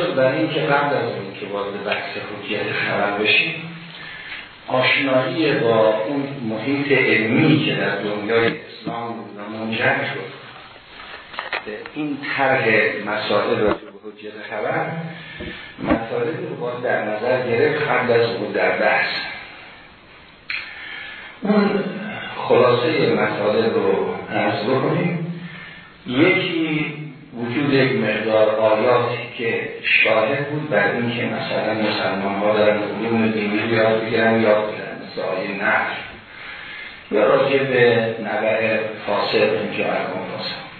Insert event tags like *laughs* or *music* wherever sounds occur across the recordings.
شد برای اینکه قبل از این که وارد بحث حجیت خبر بشیم آشنایی با اون محیط علمی که در دنیای اسلام منجر شد. این طرح مسائل را به حجیت خبر مطالب رو باید در نظر گرفت قبل از بود در بحث. اون خلاصه مسائل رو عرض بکنیم. یکی وجود یک مقدار آیاتی که شاهد بود بر این که مثلا مسلمان ها در علوم دینی یاد بگیرن یاد بگیرن مثل آیه نفر یا راجع به نبع فاسد اینجا ارگان فاسد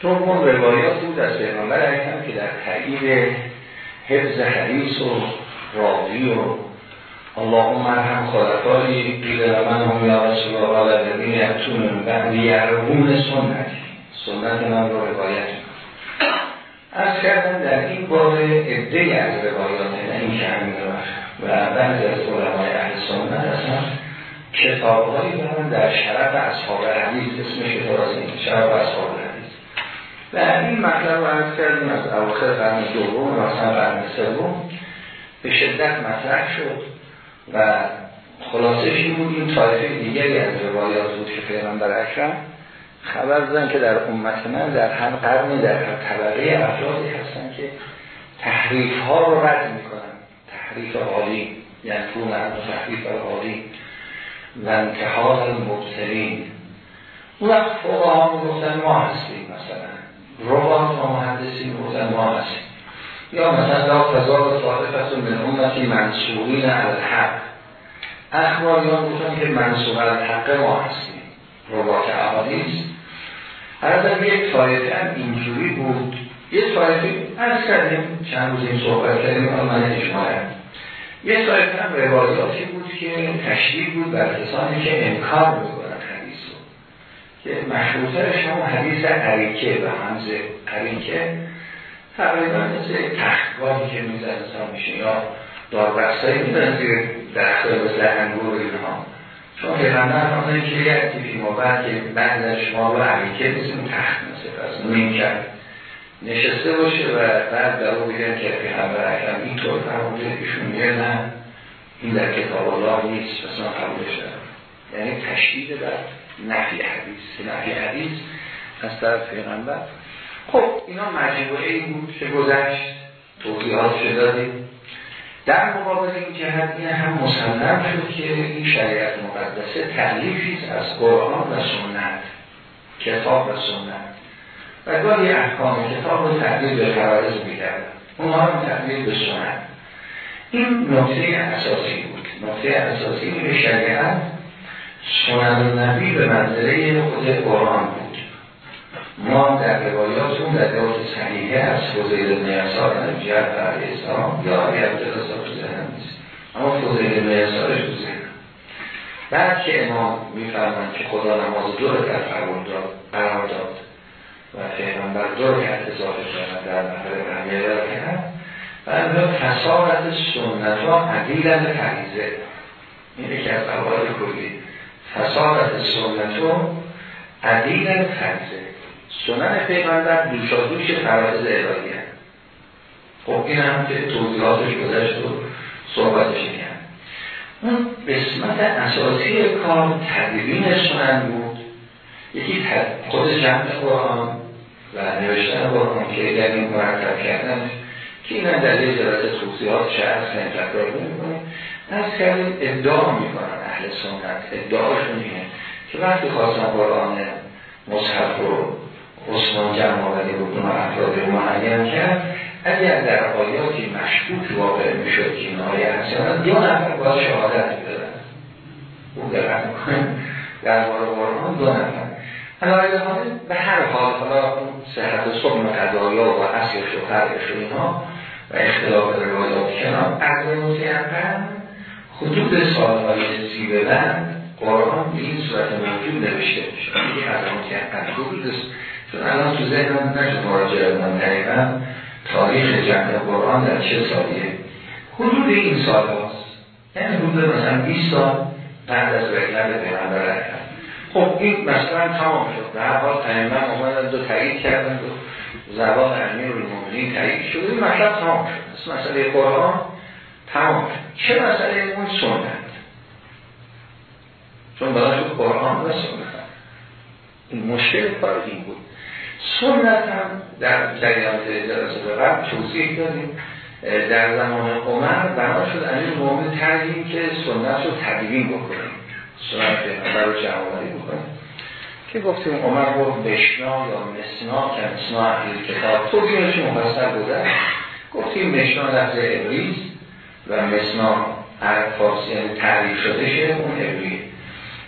دوم روایات بود از پیغمبر اکرم که در تایید حفظ حدیث و راوی و اللهم ارحم خلفای قیل من هم یا رسول الله الذین یأتون بعد یعرفون سنتی. سنت من رو روایت از کردم در این باره عده از روایات نه این و بعضی از علمای اهل سنت اصلا کتاب هایی دارن در شرف اصحاب حدیث اسمش این شرف اصحاب حدیث. و این مطلب رو عرض کردیم از اواخر قرن دوم و مثلا قرن سوم. به شدت مطرح شد و خلاصش این بود این طایفه دیگری از روایات بود که پیغمبر اکرم خبر دادن که در امت من در هر قرنی در هر طبقه افرادی هستن که تحریف ها رو رد می‌کنن. تحریف عالی یعنی پون از تحریف عالی. و انتحال المبتلین اون وقت فوقا ها می‌گفتن ما هستیم مثلا. روان و محدثین می‌گفتن ما هستیم. یا مثلا لا فضا طائفت من امتی منصورین الحق. اخباریان گفتن که منصور الحق ما هستیم. روات احادیث هر یک طایفه هم اینجوری بود یه طایفه از کردیم چند روز این صحبت کردیم من اجماعه یه طایفه هم روایاتی بود که تشریح بود بر کسانی که انکار می‌کنن حدیث رو. که مشهورترش هم حدیث عریکه و همزه عریکه. تقریبا مثل تختگاهی که میزن میشه یا داربستایی میزن زیر درخت مثل انگور اینها. چون پیغمبر فرمودن که یک تیفی ما بعد که بعد از شما رو علیکه بزنیم تخت مثل از نیم کرد نشسته باشه و بعد در او بگن که پیغمبر اکرم اینطور فرموده ایشون میگه نه این در کتاب الله نیست مثلا قبول شد یعنی تشدید بر نفی حدیث. نفی حدیث از طرف پیغمبر. خب اینا مجموعه ای بود که گذشت. توضیحات شدادیم در مقابل این جهت این هم مسلم شد که این شریعت مقدسه تعلیفی از قرآن و سنت کتاب و سنت. و گاهی احکام کتاب رو تبدیل به فرائض می‌کرد اونها رو تبدیل به سنت. این نکته اساسی بود. نکته اساسی به شریعت سنن نبی به منظره خود قرآن بود. ما در روایاتون در روایات صحیحه از فضیل ابن یسار نجیت علیه اسلام یا اگر جلسا تو ذهن نیست. اما فضیل ابن یسارش تو بعد که امام میفرمند که خدا نماز دو رکعت قرار داد و پیغمبر دو رکعت اضافه شدن در نفر همه رکعت و اما فسارت سنت ها عدیلن فریزه این یکی از قواعد کلی. فسارت سنت ها عدیلن فریزه سنن پیغمبر دوشا دوش فرائض الهی خب این هم که توضیحاتش گذشت و صحبتش کرد اون قسمت اساسی کار تدوین سنن بود. یکی خود جمع قرآن و نوشتن قرآن که در این مرتب کردن که این هم در یه جلسه توضیحات شهر سنت تکرار می‌کنه. از کردیم ادعا می‌کنن اهل سنت. ادعاشون اینه که وقتی خواستن قرآن مصحف رو عثمان جمع آوری بود و افراد رو معین کرد. اگر در آیاتی مشکوک واقع می‌شد که این آیه هستن دو نفر باید شهادت بدن او در در بار قرآن دو نفر. حالا به هر حال حالا صحت صبح قضایا و اصلش و فرقش و اینها و اختلاف روایات کنار از متعقل خطوط سالهای سی به قرآن به این صورت موجود نوشته میشه یکی از متعقل خطوط چون الان تو ذهنم نشد مراجعه من دقیقا تاریخ جمع قرآن در چه سالیه؟ حدود این سال هاست. یعنی حدود مثلا 20 سال بعد از رکب پیغمبر اکرم خب این مثلا تمام شد. در حال ائمه آمدن دو تایید کردن. دو زبان امیر المومنین تایید شد. این مطلب تمام شد. مسئله قرآن تمام شد. چه مسئله؟ اون سنت. چون برای قرآن و سنت. این مشکل کار این بود. سنت هم در جریان جلسه قبل توضیح دادیم. در زمان عمر بنا شد امیر مومن ترگیم که سنت رو تدوین بکنیم سنت پیغمبر رو جمعوری بکنیم که گفتیم عمر گفت بشنا یا مسنا که مسنا اهل کتاب. توضیحش مفصل بوده. گفتیم مشنا لفظ ابریز و مسنا هر فارسی یعنی تعریف شده شه اون ابریز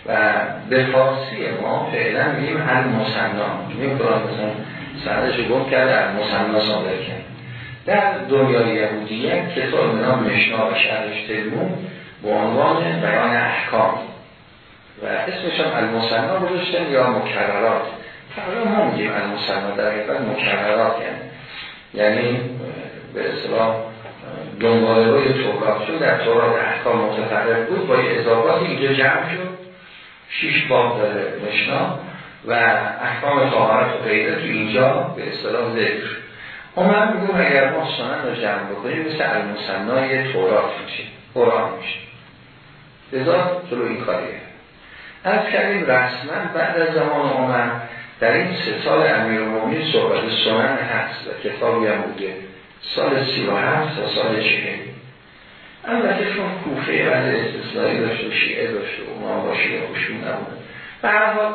و به فارسی ما فعلا میگیم هر مسنا میگیم قرآن مثلا سندش گفت کرده هر مسنا صادر کرد. در دنیای یهودیه کتاب نام مشنا و شهرش تلمون به عنوان بیان احکام. و اسمش هم المصنا گذاشتن یا مکررات. فقط ما میگیم المصنا در حقیقت مکررات یعنی یعنی به اصطلاح دنبال روی تورات. شد در تورات احکام متفرق بود با اضافات اینجا جمع شد. شیش باب داره مشنا و احکام طهارت و غیره تو اینجا به اصطلاح ذکر. عمر میگم اگر ما سنن رو جمع بکنیم مثل المصنای تورات میشه قرآن میشه. لذا جلو این کاریه. از کردیم رسما بعد از زمان عمر در این سه سال امیر مومی صحبت سنن هست و کتابی هم بوده. سال سی و هفت تا سال چهل البته چون کوفه بعد استثنایی داشت و شیعه داشت و ما با شیعه خوشون نبود به هر حال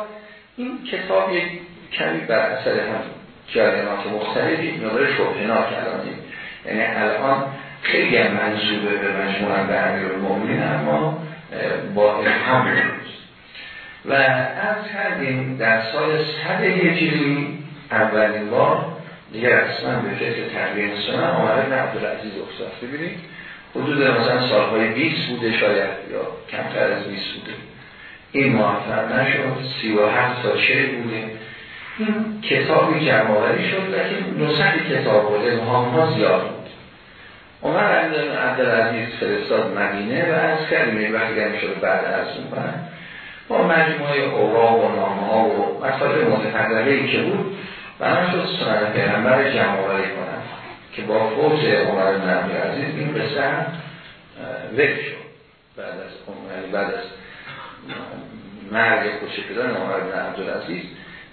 این کتاب یک کمی بر اثر هم جریانات مختلفی مقدار شبهناک الانیم یعنی الان خیلی هم منصوبه به مجموعه به امیر المومنین اما با افهام روز و از کردیم در سال صد هجری اولین بار دیگر اصلا به فکر تغییر سنن آمده عبدالعزیز افتاد ببینید حدود مثلا سالهای 20 بوده شاید یا کمتر از 20 بوده. این موفق نشد 37 تا چه بوده. این کتابی جمعآوری شد که نسخه کتاب بوده ها زیاد بود. عمر عبدالعزیز فرستاد مدینه و از کردیم وقتی شد بعد از اون با مجموعه اوراق و نامه ها و مطالب متفرقه که بود بنا شد سنت پیغمبر جمعآوری کنم که با فوت عمر بن عبدالعزیز این قصه ذکر شد. بعد از یعنی بعد از مرگ کشیدن عمر بن عبدالعزیز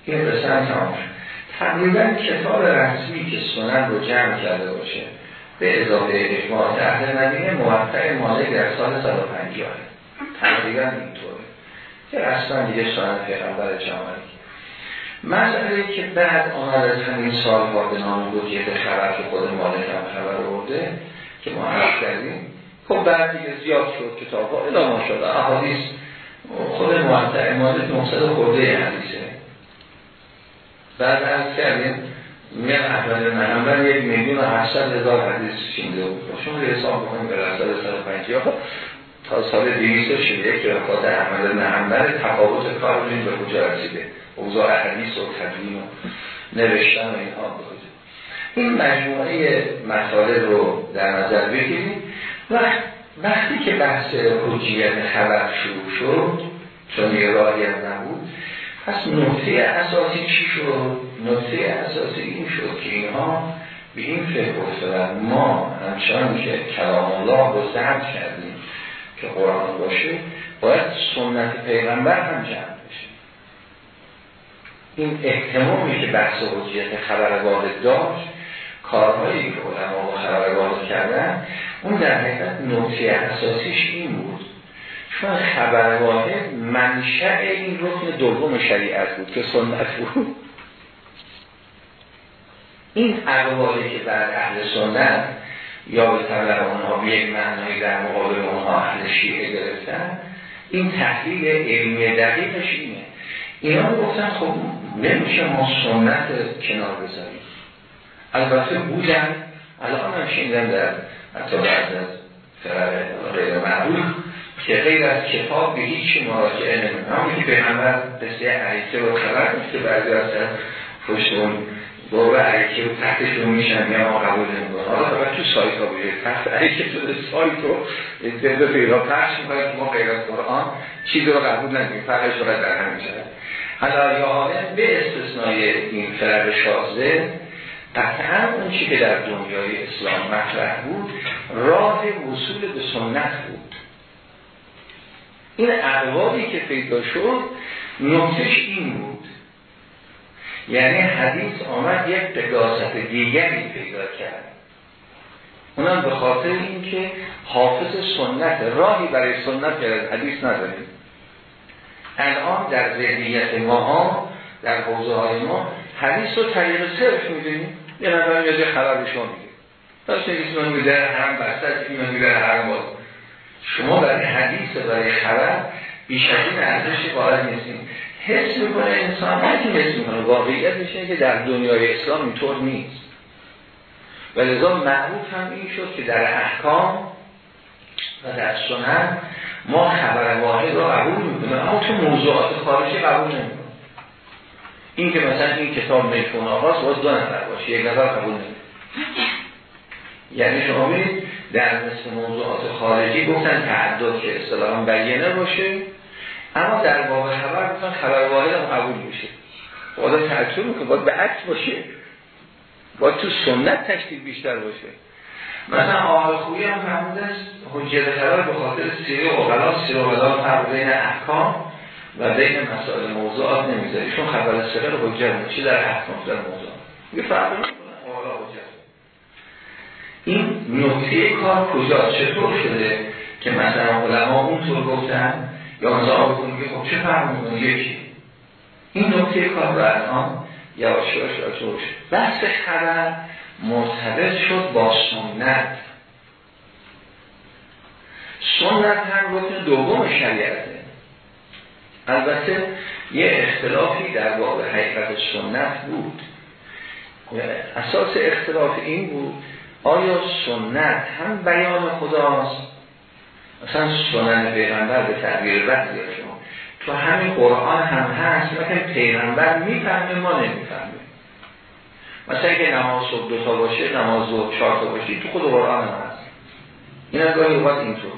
این قصه تمام شد. تقریبا کتاب رسمی که سنن رو جمع کرده باشه به اضافه اجماع اهل مدینه موقع مالک در سال 150 تقریبا اینطوره. که اصلا دیگه سنت پیغمبر جمعی مسئله که بعد آمد از همین سالها به نام گوجیت خبر که خود مالک هم خبر برده که ما عرض کردیم خب بعد دیگه زیاد شد کتاب ها ادامه شد. احادیث خود معطع مالک 900 خورده حدیثه. بعد عرض کردیم میگن احمد محمد یک میلیون و هشتاد هزار حدیث شینده بود. شما حساب بکنیم به رسال 150 تا سال 241 که وفات احمد محمد تفاوت کار به کجا رسیده؟ اوضاع حدیث و تدوین و نوشتن و اینها بکنید این مجموعه مطالب رو در نظر بگیرید. و وقتی که بحث حجیت خبر شروع شد چون یه راهی هم نبود پس نقطه اساسی چی شد؟ نقطه اساسی این شد که اینها به این فکر افتادن. ما همچنان که کلام الله رو زرد کردیم که قرآن باشه باید سنت پیغمبر هم جمع این احتمامی که بحث حجیت خبر وارد داشت. کارهایی که علما با خبر وارد کردن اون در حقیقت نکته اساسیش این بود. چون خبر واحد منشأ این رکن دوم شریعت بود که سنت بود. این اقوالی که بعد اهل سنت یا به طبع اونها به یک معنی در مقابل اونها اهل شیعه گرفتن این تحلیل علمی دقیقش اینه. اینا گفتن خب نمیشه ما سنت کنار بذاریم البته بودن الان هم شیندن در حتی بعد از غیر معروف که غیر از کتاب به هیچ مراجعه نمیم همون که به همه قصه عیسه و خبر که بعضی از پشت اون دور عریکه و تحتش رو میشن یا ما قبول نمی‌کنم حالا فقط تو سایت ها بوده تحت عریکه شده سایت رو انتظار پیدا پخش می‌کنه که ما غیر از قرآن چیزی رو قبول نمی‌کنیم فرقش رو در همین شده حالا به استثنای این فرق شازده قطعا اون چی که در دنیای اسلام مطرح بود راه وصول به سنت بود. این اقوالی که پیدا شد نقطش این بود. یعنی حدیث آمد یک قداست دیگری پیدا کرد. اونم به خاطر اینکه حافظ سنت راهی برای سنت کرد حدیث نداریم. الان در ذهنیت ما ها در حوزه های ما حدیث رو طریق صرف می‌دونیم یه نفر یه خبر به شما میگه. پس نگیسی من میده هم بستر که من میده هر باز. شما برای حدیث برای خبر بیش از این ارزش وارد نیستیم. حس می‌کنه انسان نه که حس می‌کنه واقعیت میشه که در دنیای اسلام اینطور نیست. و لذا معروف هم این شد که در احکام و در سنن ما خبر واحد رو قبول می‌کنیم. اما تو موضوعات خارجی قبول نمی‌کنیم. این که مثلا این کتاب میکون آقاست باید دو نفر باشه. یک نفر قبول نمی‌کنیم یعنی شما ببینید در مثل موضوعات خارجی گفتن تعدد که اصطلاحا بیانه باشه اما در باب خبر گفتن خبر واحد هم قبول میشه. خدا تعجب می‌کنه. باید به عکس باشه. باید تو سنت تشکیل بیشتر باشه. مثلا آقای خویی هم فرمود است خبر به خاطر سیره اغلا سیره اغلا فرق بین احکام و بین مسائل موضوعات نمی‌ذاری چون خبر سیره رو حجت چی در احکام در موضوع یه فرق این نکته کار کجا چطور شده که مثلا علما اونطور گفتن؟ یا مثلا آقای که خب چه فرق می‌کنه؟ یکی. این نکته کار رو الان یواش یواش بحث خبر مرتبط شد با سنت. سنت هم رکن دوم شریعته. البته یه اختلافی در باب حقیقت سنت بود. اساس اختلاف این بود آیا سنت هم بیان خداست؟ مثلا سنن پیغمبر به تعبیر بعضی شما. تو همین قرآن هم هست مثلا پیغمبر می‌فهمه ما نمی‌فهمه مثلا که نماز صبح دو تا باشه نماز صبح چهار تا باشه تو خود قرآن هم هست. این از گاهی اوقات اینطور.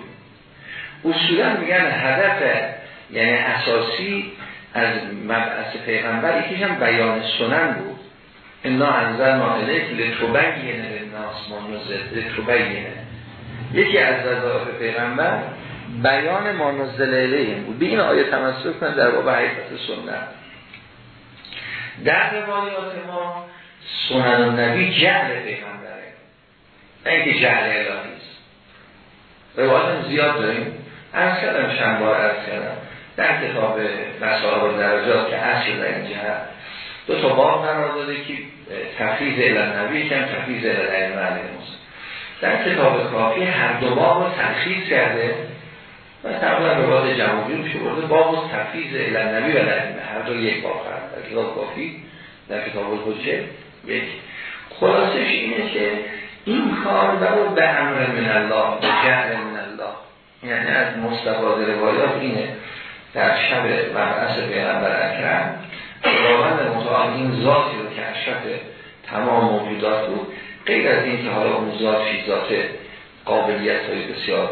اصولا میگن هدف یعنی اساسی از مبعث پیغمبر یکیش هم بیان سنن بود. انا انزل ما الیک لتبین للناس ما نزل لتبین یکی از وظایف پیغمبر بیان ما نزل الیهم بود. به این آیه تمسک کنه در باب حقیقت سنت. در روایات ما سنن نبی جهل پیغمبره. نه اینکه جهل الهی است. روایات زیاد داریم. از کردم چند بار از کردم. در کتاب مسائل و درجات که اصل در این جهت دو تا باب قرار داده که تفریز الان نبی کم الان علم علیه در کتاب کافی هر دو باب رو کرده. و تقریبا روایات جمعوری رو شورده باب تفریز الان نبی و علم هر دو یک باب قرار در کتاب کافی در کتاب الحجه. یک خلاصش اینه که این کار برو به امر من الله به جهل من الله. یعنی از مستفاد روایات اینه. در شب مبعث پیغمبر اکرم خداوند متعال این ذاتی رو که اشرف تمام موجودات بود غیر از این که حالا اون ذات فی ذات قابلیت های بسیار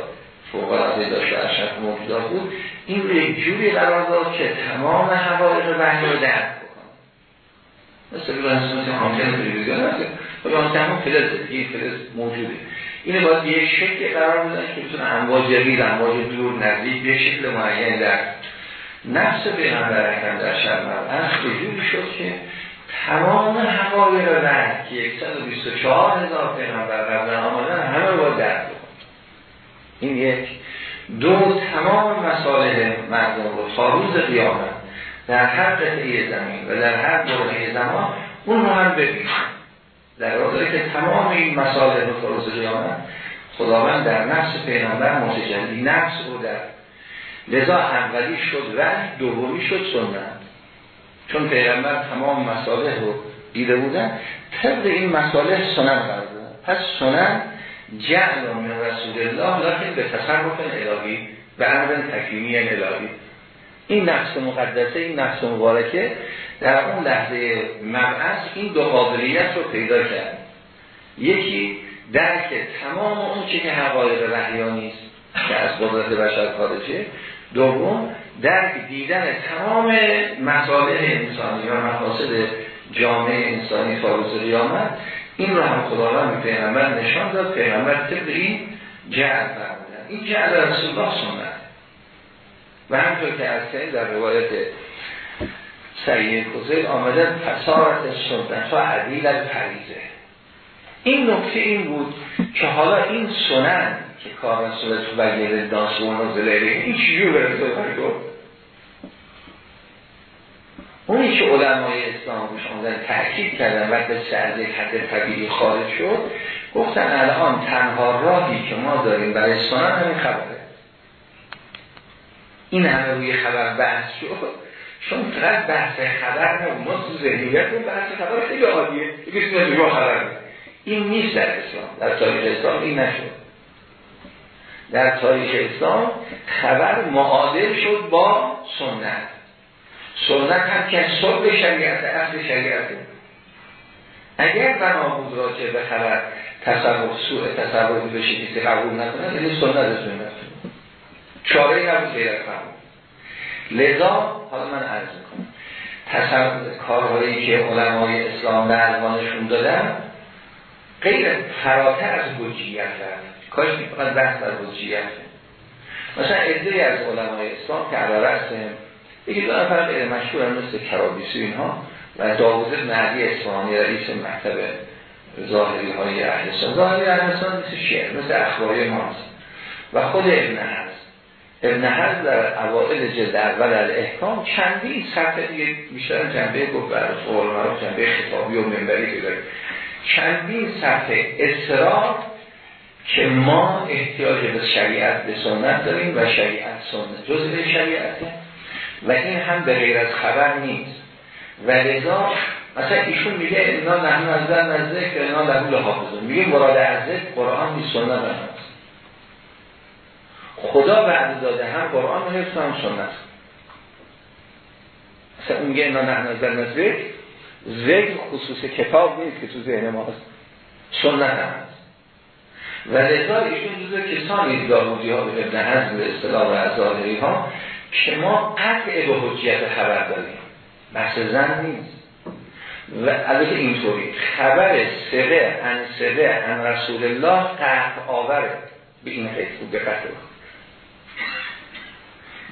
فوق العاده داشت و اشرف موجودات بود این رو یک جوری قرار داد که تمام حوائج وحی رو درک مثل مثل آنتن تلویزیون هست آنتن هم فلز این فلز موجوده. اینه باید یه شکل قرار بدن که بتونه امواج ریز امواج دور نزدیک به شکل معین در نفس پیغمبر اکرم در شب مبعث به جوری شد که تمام حقایق رد که 124 هزار پیغمبر قبل آمدن همه رو باید درد بکن این یک. دو تمام مسائل مردم رو تا روز قیامت در هر قطعه زمین و در هر دوره زمان اون رو هم ببینیم در واقع که تمام این مسائل رو فروز قیامت خداوند در نفس پیغمبر متجلی نفس رو در لذا اولی شد و دومی شد سنت. چون پیغمبر تمام مسائل رو دیده بودن طبق این مسائل سنت قرار پس سنت جعل من رسول الله لیکن به تصرف الهی به امر تکیمی الهی. این نفس مقدسه این نفس مبارکه. در اون لحظه مبعث این دو قابلیت رو پیدا کرد. یکی درک تمام اون چه که حقایق وحیانی است که از قدرت بشر خارجه. دوم درک دیدن تمام مسائل انسانی و مقاصد جامعه انسانی روز قیامت. این رو هم خداوند پیغمبر نشان داد. پیغمبر طبق این جعل این جعل رسول الله سنت. و همطور که از در روایت سریع کزل آمده فسارت سنت و عدیل از پریزه این نکته این بود که حالا این سنن که کار رسول تو بگیر داسون و زلیره این چیجور گفت؟ اونی که علمای اسلام روش آمدن تحکیل کردن وقت از یک حد طبیعی خارج شد گفتن الان تنها راهی که ما داریم برای سنن همین خبره. این همه روی خبر بحث شد. چون فقط بحث خبر نه ما تو ذهنیت بحث خبر خیلی عالیه. یکی خبر این نیست در اسلام. در تاریخ اسلام این نشد. در تاریخ اسلام خبر معادل شد با سنت. سنت هم که صلح شریعت اصل شریعت. اگر بنا بود را که به خبر تصرف سوء تصرفی بشه کسی قبول نکنه یعنی سنت سنت. چاره نبود غیر لذا حالا من عرض می‌کنم تصرف کارهایی که علمای اسلام در ازمانشون دادن غیر فراتر از حجیت هست. کاش فقط بحث از حجیت مثلا ادهی از علمای اسلام که علا رسم یکی دو نفر غیر مشهور مثل کرابیسی اینها و داوود نهدی اصفهانی رئیس مکتب ظاهری های اهل سنت. ظاهری اهل مثل شعر مثل اخباری ماست و خود ابن ابن هست در اوائل جلد اول احکام چندین صفحه دیگه بیشتر جنبه گفت بر معروف جنبه خطابی و منبری که داره چندین صفحه اصرار که ما احتیاج به شریعت به سنت داریم و شریعت سنت جزء شریعته و این هم به غیر از خبر نیست. و لذا مثلا ایشون میگه اینا نحن از در نزدیک اینا لحول حافظون. میگه مراد از قرآن نیست سنت هم. خدا بعد داده هم قرآن و حفظ هم سنت. مثلا اون میگه اینا نحن از نزدیک ذکر خصوص کتاب نیست که تو ذهن ماست. سنت هم هست. و لذا ایشون جزء کسانی داودی ها به ابن به اصطلاح و ها که ما قطع به حجیت خبر داریم بحث زن نیست. و البته اینطوری خبر سره ان سره ان رسول الله قطع آوره. به این حیث بود دقت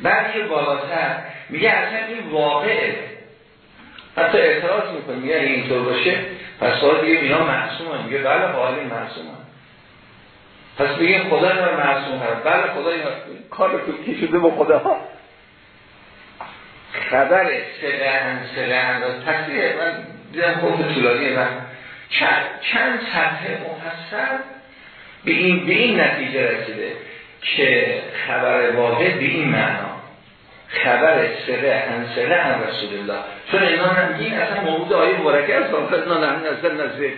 بلکه بالاتر میگه اصلا این واقعه. حتی اعتراض می‌کنه میگه اینطور باشه پس سوال دیگه اینا معصومه میگه بله حالی معصومه پس بگیم خدا اینا معصوم هست بله خدا اینا کار که شده با خدا. خبر سقه سقه را تصویه من دیدم خود طولانی من. چند, چند محصر به این, به این نتیجه رسیده. که خبر واقع به این معنا. خبر سره ان سره ان رسول الله چون اینا هم این اصلا موضوع آیه مبارکه است اینا هم نظر نظر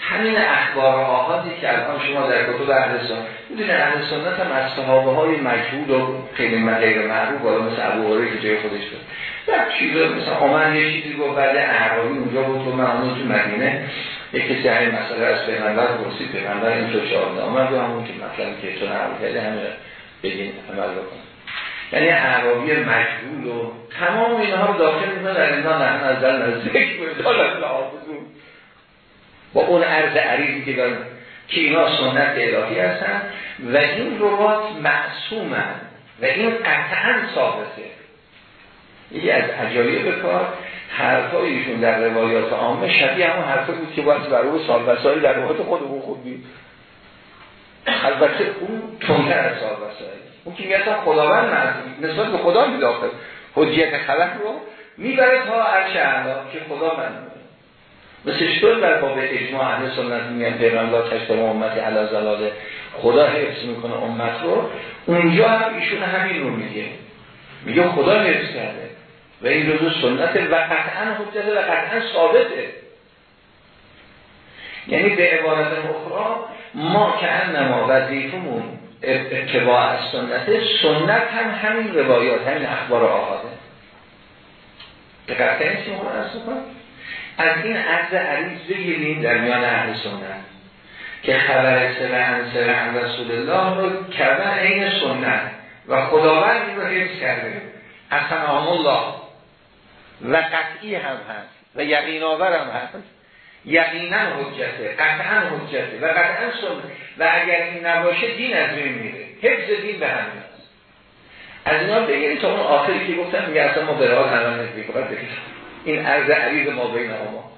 همین اخبار آهادی که الان شما در کتب اهل سنت می‌دونید اهل سنت هم از صحابه های مجهود و خیلی غیر معروف بالا مثل ابو هریره که جای خودش بود. در چیزا مثل عمر یه چیزی گفت بعد اعرابی اونجا بود تو من تو مدینه. یک کسی همین مسئله از پیغمبر پرسید پیغمبر این تو شاهد آمد و همون که مثلا که تو نعرض کرده همه بگین عمل بکن. یعنی اعرابی مجهول و تمام اینها رو داخل می‌کنه در اینها نه نظر نزدیک بود با اون عرض عریضی که دارن که اینا سنت الهی هستن و این روات معصومن و این قطعا ثابته. یکی از عجایب کار حرفایشون در روایات عامه شبیه همون حرفه بود که باید برای سال وسائل در روایات خودمون خوبی البته اون از سال وسائل اون که میگه خداوند نسبت به خدا میداخل حجیت خلق رو می‌بره تا عرش اعلا که خدا من مثل شطور در باب اجماع اهل سنت میگن پیغمبر کشتر امت علا زلاله خدا حفظ می‌کنه امت رو. اونجا هم ایشون همین رو میگه. میگه خدا حفظ کرده. و این روز سنت و قطعا حجت و قطعا ثابته. یعنی به عبارت اخرى ما که انما وظیفمون اتباع از سنت سنت هم همین روایات همین اخبار آهاده دقیقه نیستی از این عرض عریض بگیریم در میان اهل سنت که خبر سرعن سرعن رسول الله رو کردن عین سنت و خداوند این رو حفظ کرده. اصلا الله و قطعی هم هست و یقین آور هم هست. یقینا حجته قطعا حجته و قطعا سنت. و اگر این نباشه دین از بین میره. حفظ دین به هم هست از اینا بگیرید تا اون آخری که گفتم میگه اصلا ما به راه الان این عرض عریض ما بین ما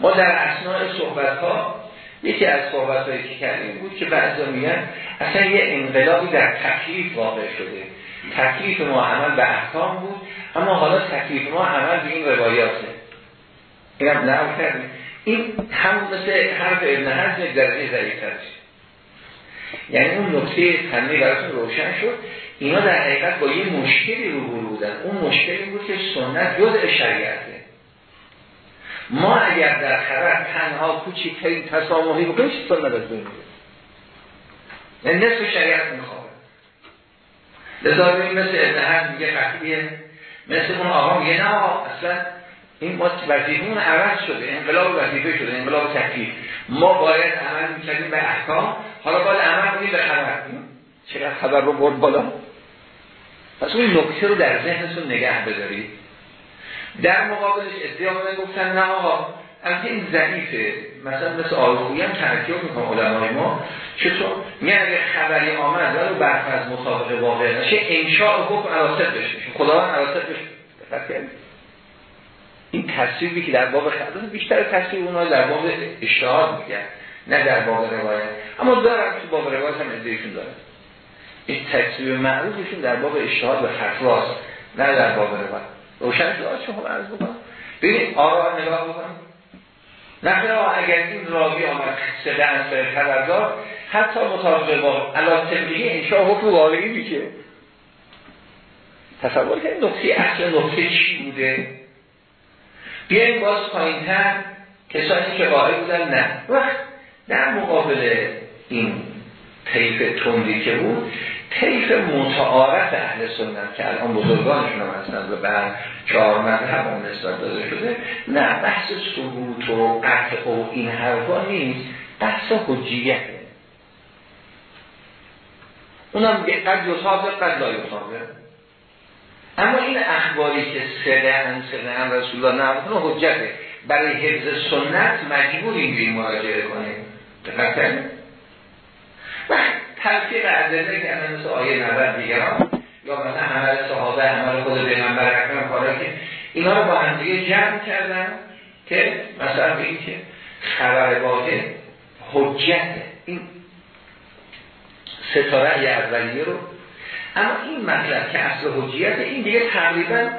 ما در اسناع صحبت ها یکی از صحبت هایی که کردیم بود که بعضا میگن اصلا یه انقلابی در تکلیف واقع شده. تکلیف ما عمل به احکام بود اما حالا تکلیف ما عمل به این روایاته. این هم نقل کردیم. این هم مثل حرف ابن حزم یک درجه ضعیفتر یعنی اون نکته تنمی براتون روشن شد. اینا در حقیقت با یه مشکلی رو بودن. اون مشکلی بود که سنت جزء شریعته. ما اگر در خبر تنها کوچکترین تسامحی بکنیم سنت از بین یعنی نصف شریعت می‌خواد. لذا ببین مثل ابن میگه قطعیه. مثل اون آقا میگه نه اصلا این ما وظیفمون عوض شده انقلاب وظیفه شده انقلاب تکلیف ما باید عمل می‌کردیم به احکام. حالا باید عمل کنیم به خبر. چقدر خبر رو برد بالا؟ پس اون نکته رو در ذهنتون نگه بدارید. در مقابلش ادعا گفتن نه آقا از این ضعیفه. مثلا مثل آلوهی هم ترکیب می‌کنم علمای ما. چطور میگن اگر خبری آمد ولو برف از مسابقه واقع نشه انشاء حکم عراصد بشه خداوند عراصد بشه این تصویری که در باب خبر بیشتر تصویر اونها در باب اشتهاد میگن نه در باب روایت. اما دارم تو باب روایت هم ادعایشون دارن این تصویر معروفشون در باب اشتهاد و فتواست نه در باب روایت. روشن شد. شما عرض بکنم. ببین آرا نگاه بکنم. نخیر اگر این راوی آمد سده انصر خبردار حتی مطابق با علا تبلیغی انشاء حکم واقعی میشه تصور که نقطه اصل نقطه چی بوده؟ بیایم باز پایینتر کسانی که واقعی بودن نه. وقت در مقابل این طیف تندی که بود. طیف متعارف اهل سنت که الان بزرگانشون هم هستند و بر چهار مذهب هم نسبت داده شده نه بحث ثبوت و قطع و این حرفا نیست بحث حجیته اونم قد یصابه قد لا یصابه اما این اخباری که سده هم سده هم رسول الله نمی‌تونه حجته. برای حفظ سنت مجبور این مراجعه کنیم. دقت و تلفیق ادله که مثل آیه 90 دیگران یا مثلا عمل صحابه عمل خود پیغمبر اکرم کارا که اینا رو با هم دیگه جمع کردن که مثلا به که خبر واقع حجت. این ستاره اولیه رو. اما این مطلب که اصل حجیت این دیگه تقریبا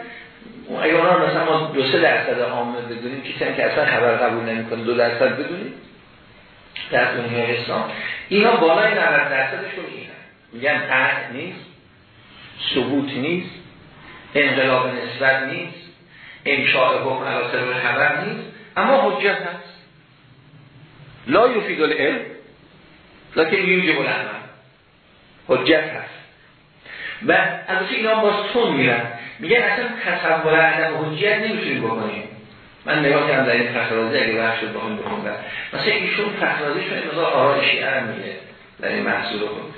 ایوان مثلا ما دو سه درصد عامه بدونیم کسی که اصلا خبر قبول نمی‌کنه دو درصد بدونیم. در دنیای اسلام اینا بالای 90 درصدشون اینه میگن قطع نیست ثبوت نیست انقلاب نسبت نیست انشاء حکم علاصر خبر نیست اما حجت هست. لا یفید العلم لیکن یوجب العمل. حجت هست. و از اینا باز تون میرن میگن اصلا تصور عدم حجیت نمی‌تونیم بکنیم. من نگاه کردم در این فخرازی اگه وقت شد بخوام بخوندم مثلا ایشون فخرازیشون این مقدار آرای شیعه هم میگه در این محصول خود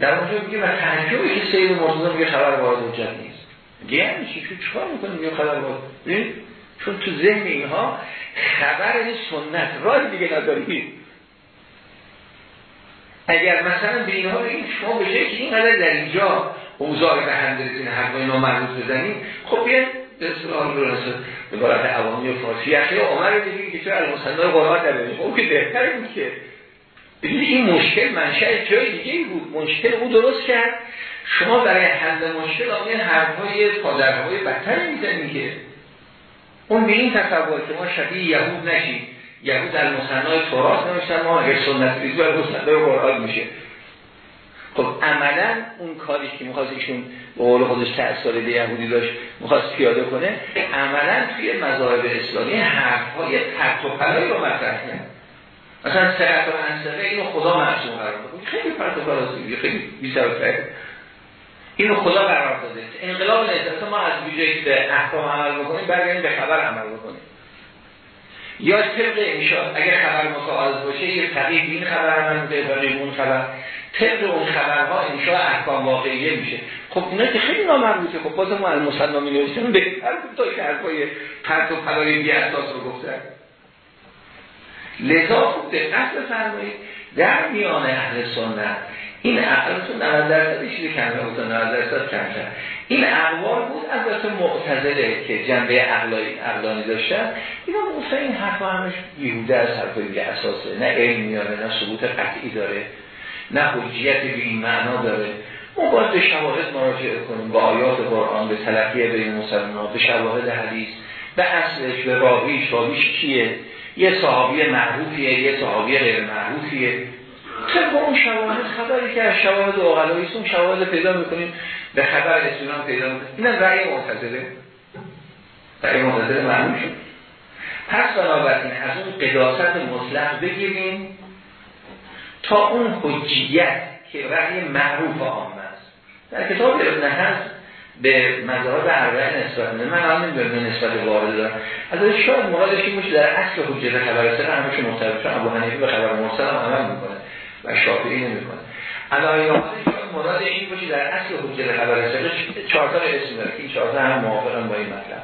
در اونجا میگه و تحجیبی که سید مرتضی میگه خبر وارد حجت نیست. یعنی چی؟ چون چیکار می‌کنه میگه خبر وارد چون تو ذهن اینها خبر سنت راه دیگه نداری. اگر مثلا به اینها این شما بشه که اینقدر در اینجا اوضاع به هم این حرف اینا مربوط بزنیم خب بیان به اصطلاح برسه به عبامی عوامی فارسی. اخی عمر دیگه که چرا المصنع قرآن نداریم خب که بهتره بود که این مشکل منشأ جای دیگه ای بود. مشکل او درست کرد. شما برای حل مشکل آقای حرفهای پادرهای بدتر می‌زنید که. اون به این تصور که ما شبیه یهود نشیم. یهود در مصنع تراث نمیشتن ما اگر سنت ریزی بر مصنع قرآن میشه. خب عملا اون کاری که می‌خواست ایشون به قول خودش تأثیر به یهودی داشت می‌خواست پیاده کنه عملا توی مذاهب اسلامی حرفهای پرت و پلایی رو مطرح کرد. مثلا سرعت و انسقه اینو خدا معصوم قرار داده. خیلی فرق و خیلی بی اینو خدا قرار داده. انقلاب نیست ما از ویژه به احکام عمل بکنیم برگردیم به خبر عمل بکنیم. یا طبق انشاء اگر خبر متعارض باشه یه تقیید این خبر عمل می‌کنه اون خبر. طبق اون خبرها انشاء احکام واقعیه میشه. خب اینا که خیلی نامربوطه. خب باز ما المسلمی نوشتیم بهتر بود تا که حرفای پرت و پلاری بی اساس رو گفتن. لذا خوب دقت بفرمایید در میان اهل سنت این تو 90 درصد چیزی کمتر بود 90 درصد کمتر. این اقوال بود البته معتزله که جنبه عقلانی داشتن. اینا گفتن این حرف همش بیهوده از حرفای بی اساسه. نه علم میاره نه ثبوت قطعی داره. نه حجیت به این معنا داره. ما باید به شواهد مراجعه کنیم. با آیات قرآن به تلقیه بین مسلمان به شواهد حدیث به اصلش به راویش راویش کیه یه صحابی معروفیه یه صحابی غیر معروفیه. طبق اون شواهد خبری که از شواهد اغلاییست اون شواهد پیدا می‌کنیم. به خبر اسلام پیدا می‌کنیم. اینم رأی معتزله. رأی معتزله معلوم شد. پس بنابراین از اون قداست مطلق بگیریم. تا اون حجیت که رأی معروف عام است. در کتاب ابن هست به مذهب اربعه نسبت میده من الان نمی‌دونم نسبت وارد دارم. از شاید مرادش این باشه در اصل حجت خبر سر همش مختلف چون ابو حنیفه به خبر مرسل عمل می‌کنه و شافعی نمی‌کنه. علایه شاید مراد این باشه در اصل حجت خبر سر چهار تا اسم داره این چهار تا هم موافقن با این مطلب.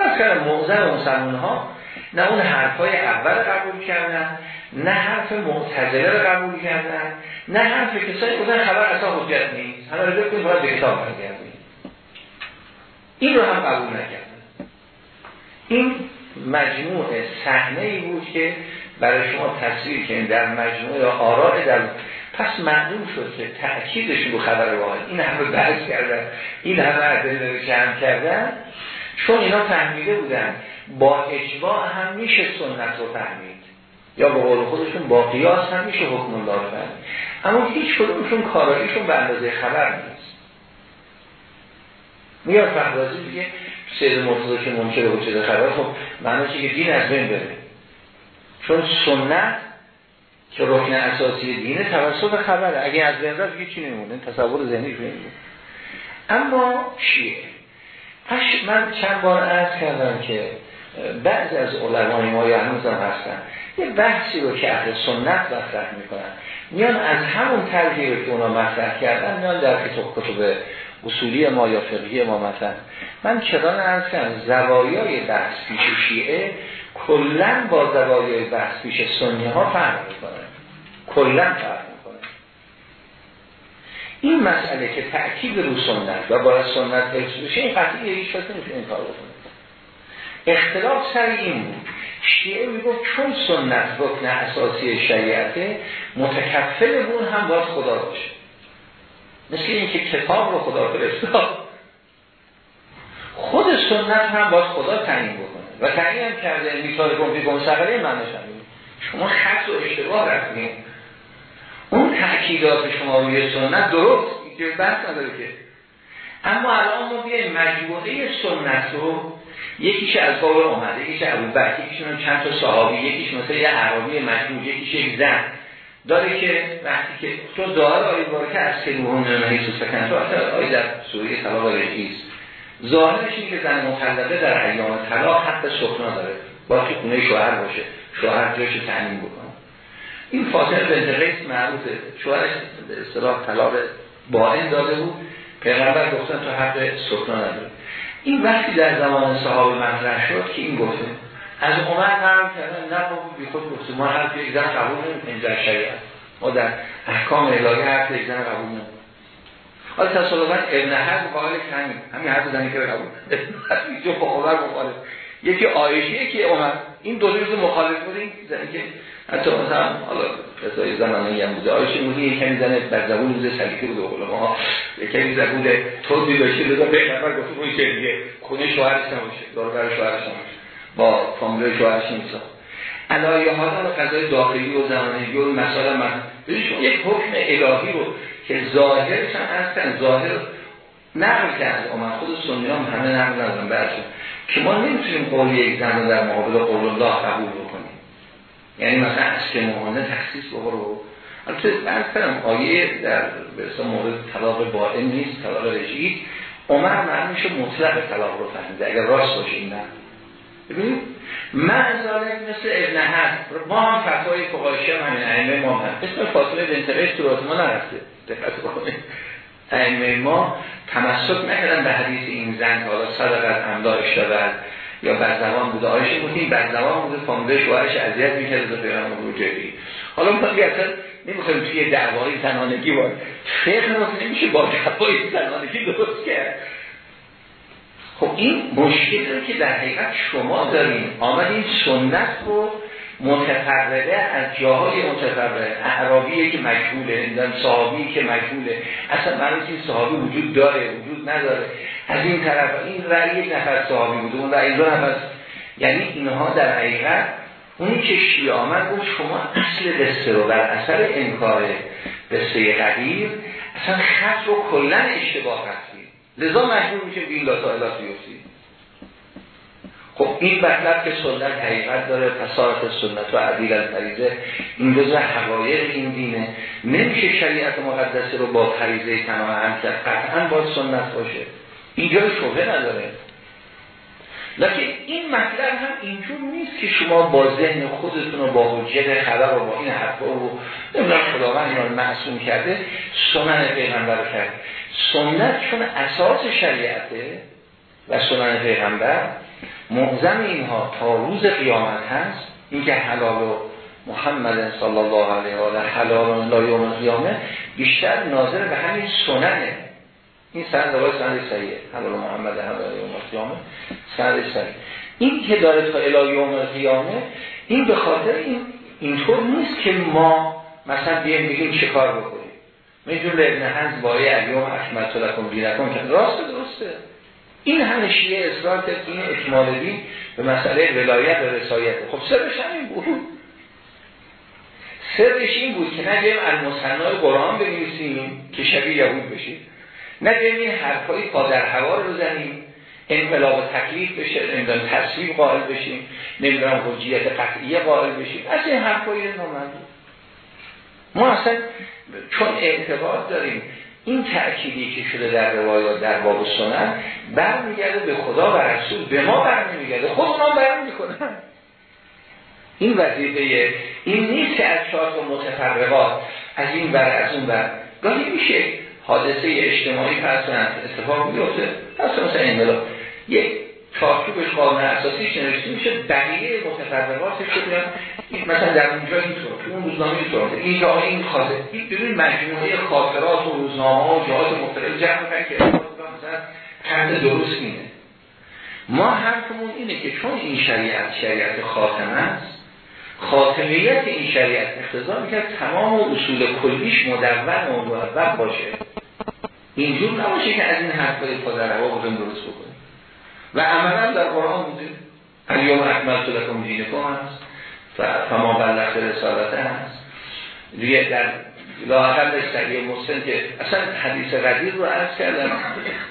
از کردم معظم مسلمان ها نه اون حرفای اول قبول کردن نه حرف معتزله رو قبول کردن نه حرف کسایی بودن خبر اصلا حجت نیست. همه رو بکنیم باید به کتاب برگردیم. این رو هم قبول نکردن. این مجموع صحنه ای بود که برای شما تصویر که در مجموعه آراء در پس معلوم شد که تأکیدشون رو خبر واحد. این همه بحث کردن. این همه عدل جمع کردن. چون اینا فهمیده بودن. با اجواع هم میشه سنت رو فهمید. یا به قول خودشون با قیاس هم میشه حکم الله فهمید اما هیچ کدومشون کاراییشون به اندازه خبر نیست. میاد فهرازی میگه سید مرتضی که منکر حجت خبر خب معنی که دین از بین بره. چون سنت که رکن اساسی دینه توسط خبره اگه از بین رفت چی نمونه تصور ذهنی نمونه اما شیعه من چند بار عرض کردم که بعض از علمای ما یا هنوز هم هستن. یه بحثی رو که اهل سنت مطرح می‌کنن. میان از همون ترجیح که اونا مطرح کردن میان در کتب اصولی ما یا فقهی ما مثلا. من چرا کنم زوایای بحث پیش شیعه کلا با زوایای بحث پیش سنی ها فرق می‌کنه. کلا فرق می‌کنه. این مسئله که تأکید رو سنت و باید سنت حفظ بشه این قطعی هیچ کسی نمیشه این کار بکنه اختلاف سر این بود. شیعه می‌گفت چون سنت رکن اساسی شریعته متکفل بون هم باید خدا باشه. مثل اینکه کتاب رو خدا فرستاد. خود سنت هم باید خدا تعیین بکنه. و تعیین هم کرده میثاق گمفی گمسقله معنیش شما خط و اشتباه رفتیم اون تأکیدات شما روی سنت درست. که بحث نداره که. اما الان ما بیایم مجموعه سنت رو یکیش از باب اومده یکیش ابو بکر یکیش چند تا صحابی یکیش مثل یه عربی مجموع یکیش یک زن. داره که وقتی که تو ظاهر آیه بارکه از سلوهون نمیسو سکن تو آیه در سوری طلاق رئیس ظاهرش این که زن مطلقه در ایام طلاق حتی سخنا داره. با که خونه شوهر باشه. شوهر جاش تعمین بکنه. این فاطمه بنت قیس معروفه. شوهرش به اصطلاح طلاق باین داده بود. پیغمبر گفتن تو حق سخنا نداره. این وقتی در زمان صحابه مطرح شد که این گفته از عمر نرم کردن نه بی خود گفته ما حرف یک زن قبول نمی‌کنیم در شریعت. ما در احکام الهی حرف یک زن قبول نمی‌کنیم حالا تصالبا ابن حد مقابل همین همین حرف زنی که قبول *laughs* اینجا با عمر مخالف یکی آیشه یکی عمر این دو روز مخالف بود این که حتی مثلا حالا قضای زمانی هم بوده. آیشه مولی یک کمی زنه بر زبون روز سلیقه بوده قول ما یک کمی زبون توضیح داشته لذا پیغمبر گفت اون که دیگه خونه شوهرش نماشه دور بر شوهرش نماشه با فامیل شوهرش نیست علایه حالا قضای داخلی و زمانی و مسائل من. یک حکم الهی رو که ظاهرش هم هستن ظاهر نقل کرد. اما خود سنی هم همه نقل ندارن برشون که ما نمی‌تونیم قول یک زن در مقابل قول الله قبول بکنیم. یعنی مثلا از که مهانه تخصیص بخورو البته من کنم آیه در به مورد طلاق باطن نیست طلاق رجی عمر معنیش مطلق طلاق رو فهمیده اگر راست باشه این نه. ببینید من مثل ابن حد ما هم فتوای فقایشه همین ائمه ما هم. اسم فاطمه بنت قیس تو ما نرفته. دقت کنید ائمه ما تمسک نکردن به حدیث این زن که حالا صدقت امدارش دارد یا بر زمان بوده آیشه بودیم بر زمان بوده فامیلش شوهرش اذیت می‌کرد به پیغمبر رو جدی حالا ما اصلا نمی‌خوایم توی دعوای زنانگی باید فقه رو نمیشه با دعوای زنانگی درست کرد. خب این مشکلی که در حقیقت شما دارین. آمدین سنت رو متفرده از جاهای متفرده اعرابیه که مجهوله صحابی که مجهوله. اصلا این صحابی وجود داره وجود نداره. از این طرف این رأی یک نفر صحابی بوده اون رأی دو نفر یعنی اینها در حقیقت اون که شیعه آمد بود شما اصل قصه رو بر اثر انکار قصه قدیر اصلا خط رو کلا اشتباه هستید لذا مجبور میشه به این لاتایلات خب این مطلب که سنت حقیقت داره پس صارت السنة عدیل الفریضة این جزء حقایق این دینه. نمیشه شریعت مقدسه رو با فریضه هم کرد. قطعا باید سنت باشه. اینجا شبهه نداره. لیکن این مطلب هم اینجور نیست که شما با ذهن خودتون و با حجت خبر و با این حرفا و نمی‌دونم خداوند اینا رو معصوم کرده سنن پیغمبر کرد. سنت چون اساس شریعته و سنن پیغمبر. معظم اینها تا روز قیامت هست. اینکه حلال و محمد صلی الله علیه و آله حلال و یوم قیامه بیشتر ناظر به همین سننه. این سند دوای سند صحیحه. حلال محمد حلال یوم قیامه سند صحیح. این که داره تا الی یوم قیامه این به خاطر این اینطور نیست که ما مثلا بیایم بگیم چه کار بکنیم. میجور ابن هنز بایی الیوم اکملت لکم دینکم که راست درسته. این همه شیعه اصرار کرد این اکمال دین به مسئله ولایت و رسایت. خب سرش همین بود. سرش این بود که نگیم المصنع قرآن بنویسیم که شبیه یهود بشید نگیم این حرفای پادر هوا رو بزنیم انقلاب تکلیف بشه نمی‌دونم تصویب قائل بشیم نمی‌دونم حجیت قطعیه قائل بشیم. از این حرفای نامدود ما اصلا چون اعتقاد داریم این تأکیدی که شده در روایات در باب سنن برمیگرده به خدا و رسول به ما برمیگرده. خود اونا برمیکنن این وظیفه این نیست که از چهار متفرقات از این بر از اون بر گاهی میشه حادثه اجتماعی پس اتفاق بیفته. پس مثلا این یک چارچوبش قانون اساسی نوشته میشه. بقیه متفرقاتش شدن مثلا در اونجا اینطور تو اون روزنامه اینطور. اینجا این خاطر. این ببین مجموعه خاطرات و روزنامه و جهات مختلف جمع که مثلا کرده درست اینه. ما حرفمون اینه که چون این شریعت شریعت خاتمه است خاتمیت این شریعت اختزار می‌کرد تمام اصول کلیش مدون و مدون باشه. اینجور نباشه که از این حرفای پادر هوا درست بکنه و عملا در قرآن بوده. الیوم اکملت لکم دینکم هست. فما بلغت رسالته هست. دیگه در لاحقل صحیح مسلم که اصلا حدیث قدیر رو عرض کردم.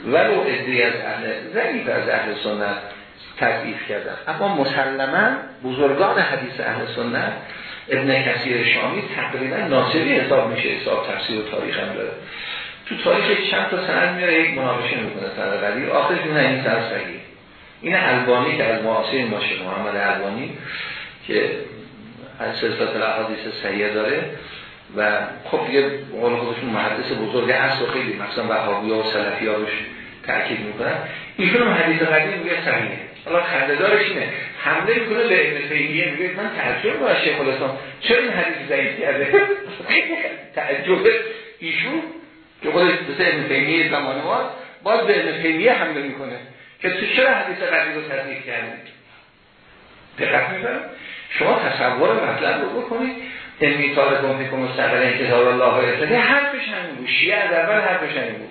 ولو ادری از اهل ضعیف از اهل سنت تضعیف کردن اما مسلما بزرگان حدیث اهل سنت ابن کثیر شامی تقریبا ناصری حساب میشه حساب تفسیر و تاریخ هم داره. تو تاریخ چند تا سند میاره؟ یک مناقشه می‌کنه سند قدیر آخرش نه این سند صحیح. این البانی که از معاصر باشه محمد البانی که از سلسلات الاحادیث صحیح داره و خب دیگه قول خودشون محدث بزرگ اصل خیلی مثلا وهابی ها و سلفی ها روش تاکید می‌کنن. ایشون هم حدیث قدیم میگه صحیحه. حالا خنده‌دارش اینه. حمله می‌کنه به ابن تیمیه. میگه من تعجب با شیخ الاسلام. چرا این حدیث ضعیف کرده؟ *laughs* تعجب. ایشون که خودش مثل ابن تیمیه زمان ما باز به ابن تیمیه حمله می‌کنه. تو چرا حدیث قدیم رو تصدیق کردید دقت می‌کنم شما تصور مطلب رو بکنید علمی طالب میکن مستقل انتظار الله ارتده حرفش همین بود. شیعه از اول حرفش همین بود.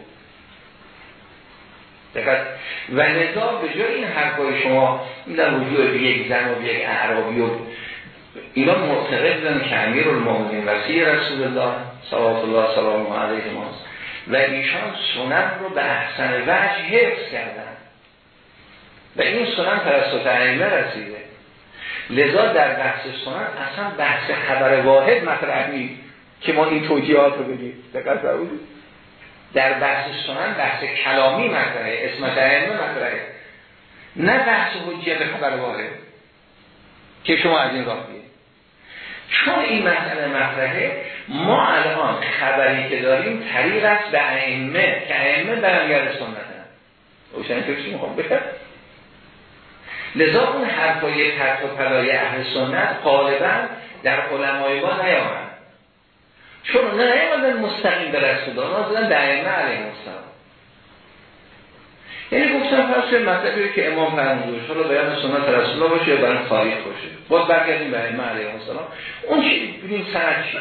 دقت. و نظام به جای این حرفای شما در وجود به یک زن و به یک اعرابی و اینا معتقد بودن که امیر المؤمنین وسیع رسول الله صلوات الله سلام علیه ماست و ایشان سنت رو به احسن وجه حفظ کردن. و این سنن توسط ائمه رسیده. لذا در بحث سنت اصلا بحث خبر واحد مطرح نیست که ما این توجیهات رو بدیم. دقت در بحث سنن بحث کلامی مطرحه اسمت علم مطرحه. نه بحث حجیت خبر واحد که شما از این راه بید چون این مسئله مطرحه ما الان خبری که داریم طریق است به ائمه که ائمه بیانگر سنت هم روشن چی می‌خوام بگم؟ لذا اون حرفای ترک و پلای اهل سنت غالبا در علمای ما نیامد. چون نه نیامدن مستقیم به رسول الله زدن در ائمه علیه السلام. یعنی گفتم فرض کنید مطلبی که امام فرمودش حالا بیان سنت رسول الله باشه یا بیان تاریخ باشه؟ باز برگردیم به ائمه علیه السلام. اون چی؟ ببین سند چی؟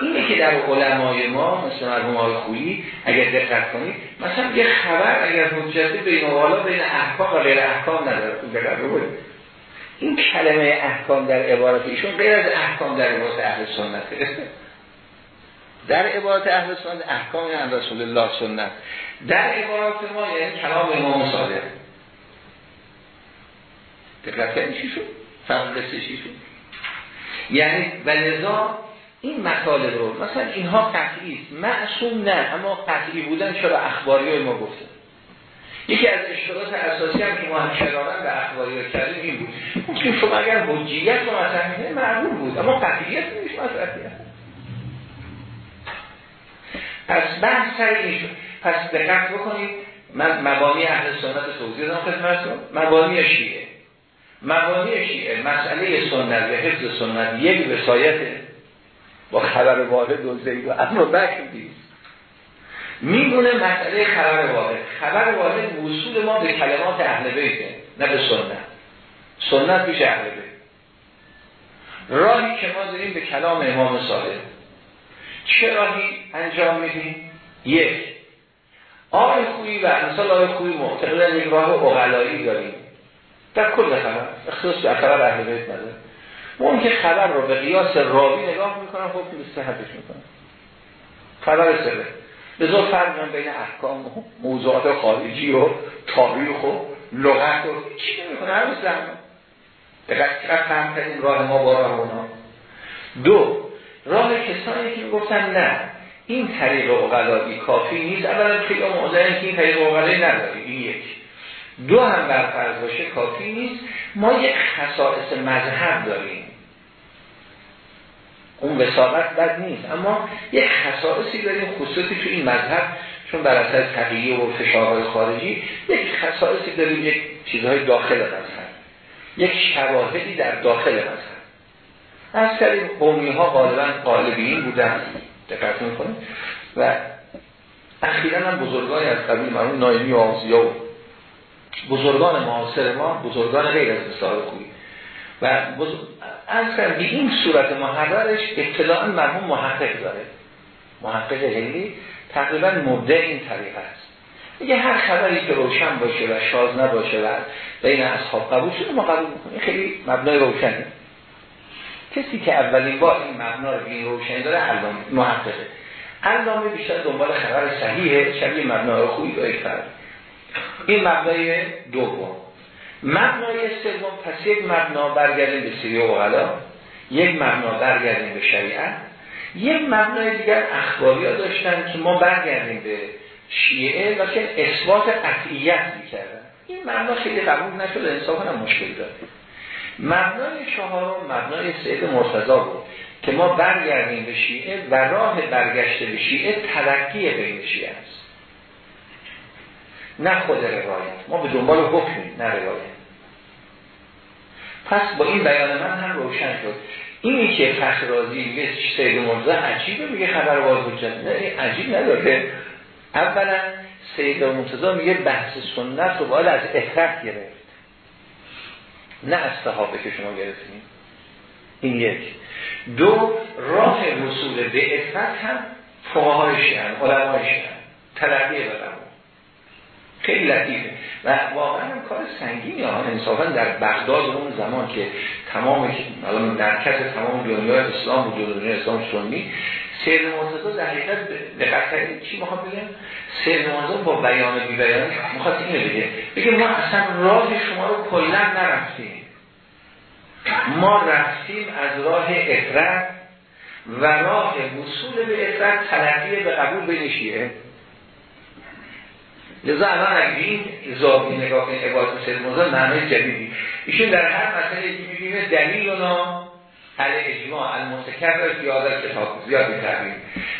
اینه که در علمای ما مثل مرحوم آقای خویی اگر دقت کنید مثلا یه خبر اگر حجت بین والا بین احکام و غیر احکام نداره. دقت این کلمه احکام در عبارت ایشون غیر از احکام در عبارت اهل سنت در عبارت اهل سنت احکام یعنی رسول الله سنت. در عبارات ما یعنی کلام امام صادق. دقت کردین چی شد؟ فرق چی شد؟ یعنی و لذا این مطالب رو مثلا اینها قطعی است. معصوم نه اما قطعی بودن چرا اخباری ما گفتن؟ یکی از اشتراط اساسی هم که ما هم شرارن به اخباری ها کردیم این بود. ممکن شما اگر حجیت رو مثلا معلوم بود اما قطعیت نیست مثلا پس بحث سر این شد پس دقت بکنید من مبانی اهل سنت توضیح دادم خدمتتون مبانی شیعه. مبانی شیعه مسئله سنت و حفظ سنت یک وسایته با خبر واحد و زید و اما بکر نیست. می‌دونه مسئله خبر واحد. خبر واحد وصول ما به کلمات اهل بیته نه به سنت. سنت بیش اهل بیت. راهی که ما داریم به کلام امام صادق. چه راهی انجام میدیم یک آقای خویی و امثال آقای خویی معتقدن یک راه اغلایی داریم. در کل خبر اختصاص به خبر اهل بیت نداره. اون که خبر رو به قیاس راوی نگاه می‌کنن خب صحتش می‌کنن خبر سره. به زور فرق بین احکام و موضوعات خارجی و تاریخ و لغت و چی نمی‌کنه؟ هر دقیقا فهم کردیم راه ما با راه اونا. دو راه کسانی که می‌گفتن نه. این طریق اقلایی کافی نیست. اولا خیلی معضله که این طریق اقلایی نداری این یک. دو هم بر فرض باشه کافی نیست. ما یک خصائص مذهب داریم. اون وساقت بد نیست. اما یک خصائصی داریم خصوصی تو این مذهب. چون بر اثر تقییه و فشارهای خارجی یک خصائصی داریم یک چیزهای داخل مذهب. یک شواهدی در داخل مذهب. از کردیم قومی ها غالبا قالبین بودن. دقت می‌کنیم و اخیرا هم بزرگانی از قبیل مرمون نایمی و آزیا و بزرگان معاصر ما بزرگان غیر از مثال خوبی. و از به این صورت محررش اطلاعا مرمون محقق داره. محقق هلی تقریبا مبدع این طریقه است. میگه هر خبری که روشن باشه و شاز نباشه و بین اصحاب قبول شده ما قبول می‌کنیم. خیلی مبنای روشنه. کسی که اولین بار این مبنا رو این روشنی داره علامه محققه. علامه بیشتر دنبال خبر صحیحه شبیه مبنای خوبی یک فرد این مبنای دوم. مبنای سوم پس یک مبنا برگردیم به سری غلا یک مبنا برگردیم به شریعت یک مبنای دیگر اخباری ها داشتن که ما برگردیم به شیعه و که اثبات قطعیت می‌کردن. این مبنا خیلی قبول نشد انصافا هم مشکل داره. مبنای چهارم مبنای سید مرتضا بود که ما برگردیم به شیعه و راه برگشت به شیعه ترقی بین شیعه است. نه خود روایت. ما به دنبال حکمی نه روایت. پس با این بیان من هم روشن شد. اینی که فخر رازی میگه سید مرتضا عجیبه میگه خبر باز نه عجیب نداره. اولا سید مرتضا میگه بحث سنت رو باید از احرق گرفت. نه از صحابه که شما گرفتیم این یک. دو راه وصول به افت هم فقهای شیعن علمای شیعن تلقیه بدم خیلی لطیفه. و واقعا کار سنگینی ها. انصافا در بغداد اون زمان که تمام الان مرکز تمام دنیای اسلام و دنیای اسلام سنی. سیر مرتضی در حقیقت دقت کردید چی می‌خوام بگم؟ سیر مرتضی با بیان بی بیان می‌خواد اینو بگه. بگه ما اصلا راه شما رو کلا نرفتیم. ما رفتیم از راه افرد و راه وصول به افرد تلقی به قبول بین شیعه لذا الان اگه این زاوی نگاه این عبادت سید موزا معنی جدیدی. ایشون در هر مسئله می‌بینه دلیل اونا علی اجماع المتکرر زیادت کتاب زیاد میتربیم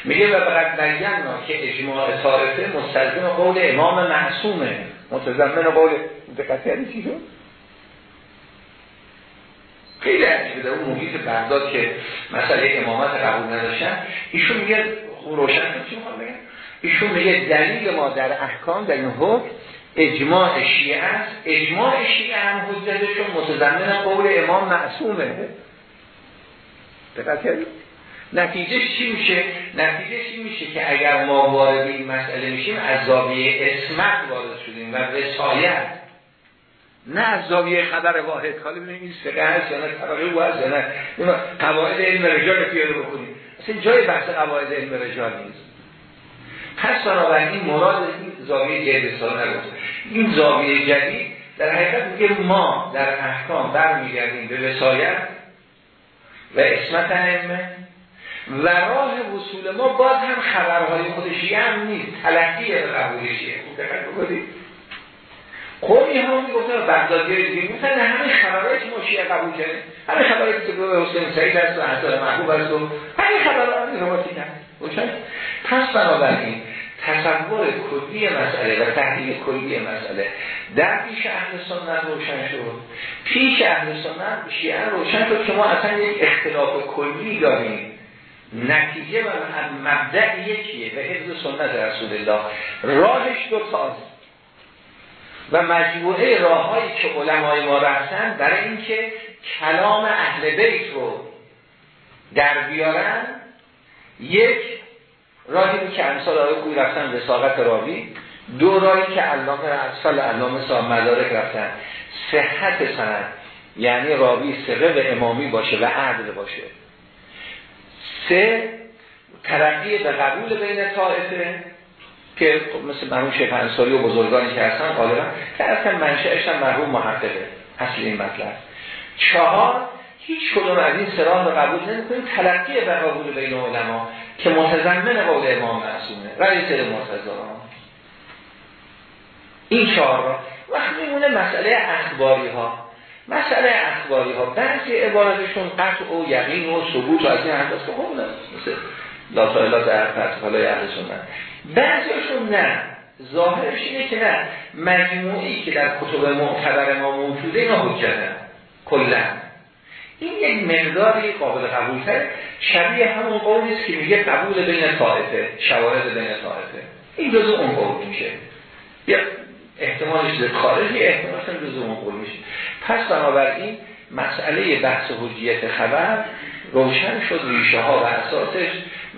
میگه و فقط بینا که اجماع طارفه مستلزم قول امام معصومه متضمن قول دقت یعنی چی شد؟ خیلی عجیبه در اون محیط بغداد که مسئله امامت قبول نداشتن ایشون میگه روشن چی ایشون میگه دلیل ما در احکام در این حکم اجماع شیعه است. اجماع شیعه هم حجتشون متضمن قول امام معصومه. دقت نتیجه چی میشه؟ نتیجه چی میشه که اگر ما وارد این مسئله میشیم از زاویه اسمت وارد شدیم و وسایت نه از زاویه خبر واحد. حالا ببینیم این سقه هست یا نه طبقه او هست یا نه. قواعد علم رجال پیاده بکنیم. اصلا جای بحث قواعد علم رجال نیست. پس بنابراین مراد این زاویه جدید سال نگفت این زاویه جدید در حقیقت میگه ما در احکام برمیگردیم به وسایت و اسمت همه و راه وصول ما باز هم خبرهای خودشی هم نیست. تلقی به قبولشیه قومی هم می‌گفتن بغدادی دیگه مثلا همه خبرهایی که ما شیعه قبول کردیم. همه خبرهایی که به حسین سعید هست و حضرت محبوب هست و همه خبرها هم روایتی نه پس بنابراین تصور کلی مسئله و تحلیل کلی مسئله. در پیش اهل سنت روشن شد. پیش اهل سنت شیعه روشن شد که ما اصلا یک اختلاف کلی داریم. نتیجه و مبدع یکیه به حفظ سنت رسول الله. راهش دو تاست و مجموعه راههایی که علمای ما رفتن برای اینکه کلام اهل بیت رو در بیارن یک راهی که امثال آقای کوی رفتن رساقت راوی. دو راهی که علامه اصل علامه صاحب مدارک رفتن. صحت سند یعنی راوی سقه و امامی باشه و عدل باشه. سه ترقی به قبول بین طائفه که مثل مرحوم شیخ انصاری و بزرگانی که هستن غالبا که اصلا منشأش هم مرحوم محققه. اصل این مطلب. چهار هیچ کدوم از این سران رو قبول نمی‌کنیم. تلقی به قبول بین علما. که متضمن قول امام معصومه. رئیس مرتضی این چهار را. وقت میمونه مسئله اخباری ها مسئله اخباری ها بعضی عبارتشون قطع و یقین و ثبوت و از این انداز که خوب مثل لا سایلا در فتحالای اهل سنت. بعضیشون نه. ظاهرش اینه که نه. مجموعی که در کتب معتبر ما موجوده اینا حجتن کلا. این یک مقداری قابل قبول تر شبیه همون قولی است که میگه قبول بین طائفه شواهد بین طائفه. این جزء اون قول میشه. یا احتمالش در خارجی احتمالش جزء اون قول میشه. پس بنابراین مسئله بحث حجیت خبر روشن شد ریشه ها و اساسش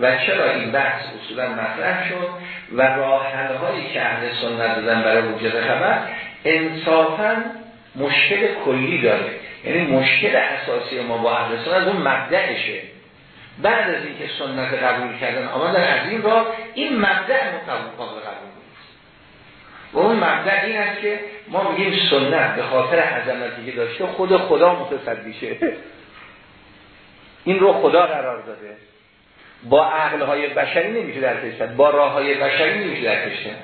و چرا این بحث اصولا مطرح شد و راه هایی که اهل سنت دادن برای حجیت خبر انصافا مشکل کلی داره. یعنی مشکل اساسی ما با اهل سنت اون مبدعشه. بعد از اینکه سنت قبول کردن آمدن از این را این مبدع قبول قابل قبول و اون مبدع این است که ما میگیم سنت به خاطر عظمتی که داشته خود خدا متصدیشه. این رو خدا قرار داده. با عقلهای بشری نمیشه در کشتن با راه های بشری نمیشه در کشتن.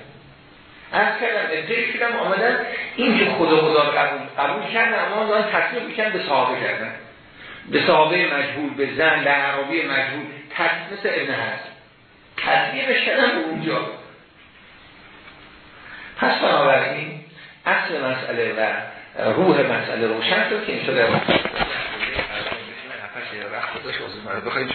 از کردم ادهی شدم آمدن این که خدا خدا قبول, قبول کردن اما دارن تصمیم میکن به صحابه کردن به صحابه مجهول به زن به عربی مجهول تصمیم مثل ابن هست تصمیمش کردن به اونجا پس بنابراین اصل مسئله و روح مسئله روشن شد که این شده